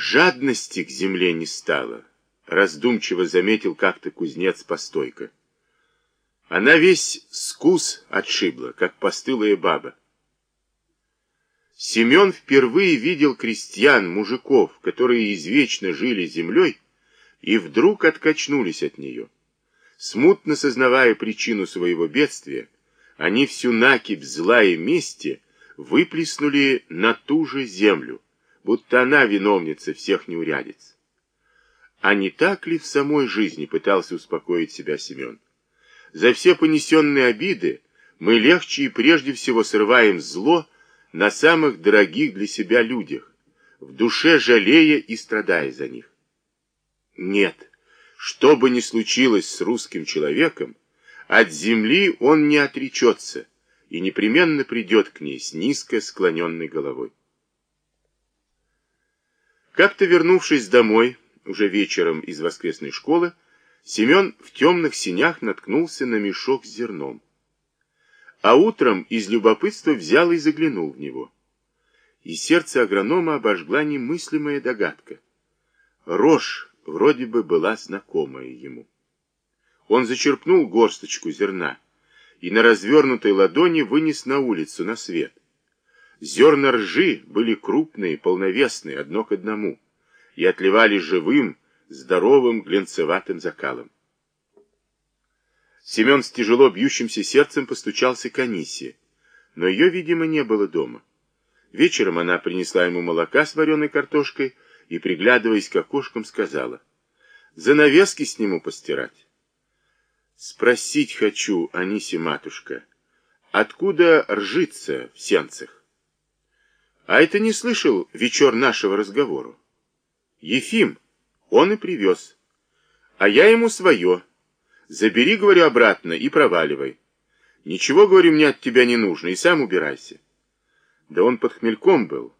Жадности к земле не стало, раздумчиво заметил как-то кузнец постойка. Она весь скус отшибла, как постылая баба. Семен впервые видел крестьян, мужиков, которые извечно жили землей и вдруг откачнулись от нее. Смутно сознавая причину своего бедствия, они всю накипь зла и мести выплеснули на ту же землю, будто она виновница всех неурядиц. А не так ли в самой жизни пытался успокоить себя Семен? За все понесенные обиды мы легче и прежде всего срываем зло, на самых дорогих для себя людях, в душе жалея и страдая за них. Нет, что бы ни случилось с русским человеком, от земли он не отречется и непременно придет к ней с низко склоненной головой. Как-то вернувшись домой, уже вечером из воскресной школы, Семен в темных синях наткнулся на мешок с зерном а утром из любопытства взял и заглянул в него. И сердце агронома обожгла немыслимая догадка. Рожь вроде бы была знакомая ему. Он зачерпнул горсточку зерна и на развернутой ладони вынес на улицу, на свет. Зерна ржи были крупные, полновесные, одно к одному, и отливали живым, здоровым, глянцеватым закалом. Семен с тяжело бьющимся сердцем постучался к Анисе, но ее, видимо, не было дома. Вечером она принесла ему молока с вареной картошкой и, приглядываясь к окошкам, сказала, «Занавески сниму постирать». «Спросить хочу, Анисе, матушка, откуда ржица в сенцах?» «А это не слышал вечер нашего разговора?» «Ефим, он и привез, а я ему свое». Забери, говорю, обратно и проваливай. Ничего, говорю, мне от тебя не нужно, и сам убирайся. Да он под хмельком был.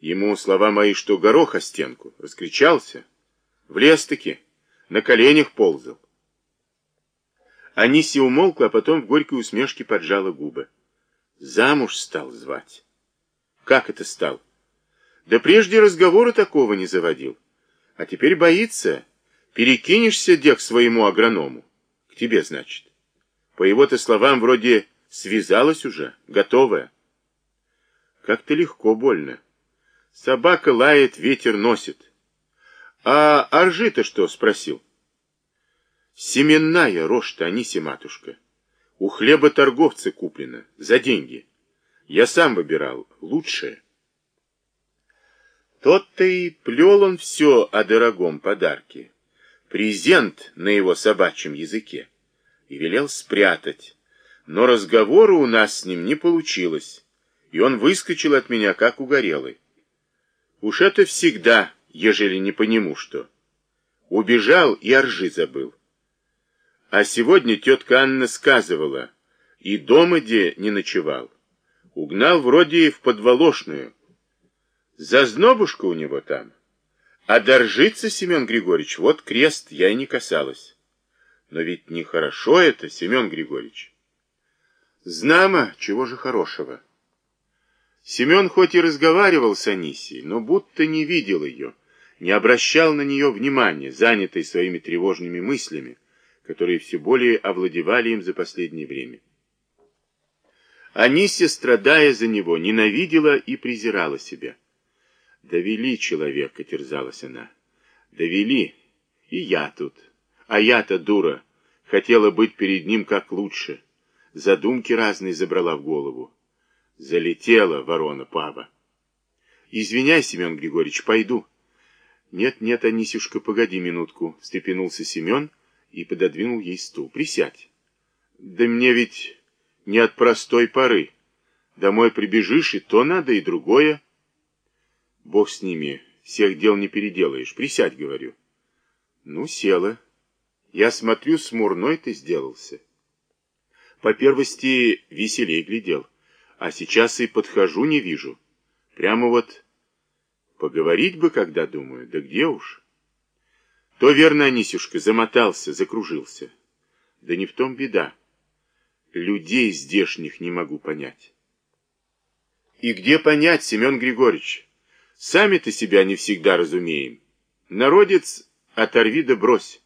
Ему слова мои, что горох о стенку. Раскричался. Влез-таки. На коленях ползал. Анисия умолкла, а потом в горькой усмешке поджала губы. Замуж стал звать. Как это стал? Да прежде разговора такого не заводил. А теперь боится. Перекинешься, дех, своему агроному тебе, значит. По его-то словам, вроде связалась уже, готовая. Как-то легко больно. Собака лает, ветер носит. А аржи-то что? Спросил. Семенная рожь-то, Аниси, матушка. У хлеба торговцы куплено, за деньги. Я сам выбирал, лучшее. Тот-то и плел он все о дорогом подарке презент на его собачьем языке и велел спрятать. Но разговора у нас с ним не получилось, и он выскочил от меня, как угорелый. Уж это всегда, ежели не по нему что. Убежал и оржи забыл. А сегодня тетка Анна сказывала, и дома где не ночевал. Угнал вроде в подволошную. Зазнобушка у него там. А доржится Семен Григорьевич, вот крест, я и не касалась. Но ведь нехорошо это, Семен Григорьевич. Знамо, чего же хорошего. Семен хоть и разговаривал с Анисией, но будто не видел ее, не обращал на нее внимания, занятый своими тревожными мыслями, которые все более овладевали им за последнее время. Анисия, страдая за него, ненавидела и презирала себя. Довели человека, терзалась она. Довели. И я тут. А я-то, дура, хотела быть перед ним как лучше. Задумки разные забрала в голову. Залетела ворона Пава. Извиняй, Семен Григорьевич, пойду. Нет, нет, Анисюшка, погоди минутку, встрепенулся Семен и пододвинул ей стул. Присядь. Да мне ведь не от простой поры. Домой прибежишь, и то надо, и другое. Бог с ними, всех дел не переделаешь. Присядь, говорю. Ну, села. Я смотрю, смурной ты сделался. По первости веселей глядел, а сейчас и подхожу не вижу. Прямо вот поговорить бы, когда думаю, да где уж. То верно, Анисюшка, замотался, закружился. Да не в том беда. Людей здешних не могу понять. И где понять, Семен Григорьевич? Сами-то себя не всегда разумеем. Народец, оторви да брось.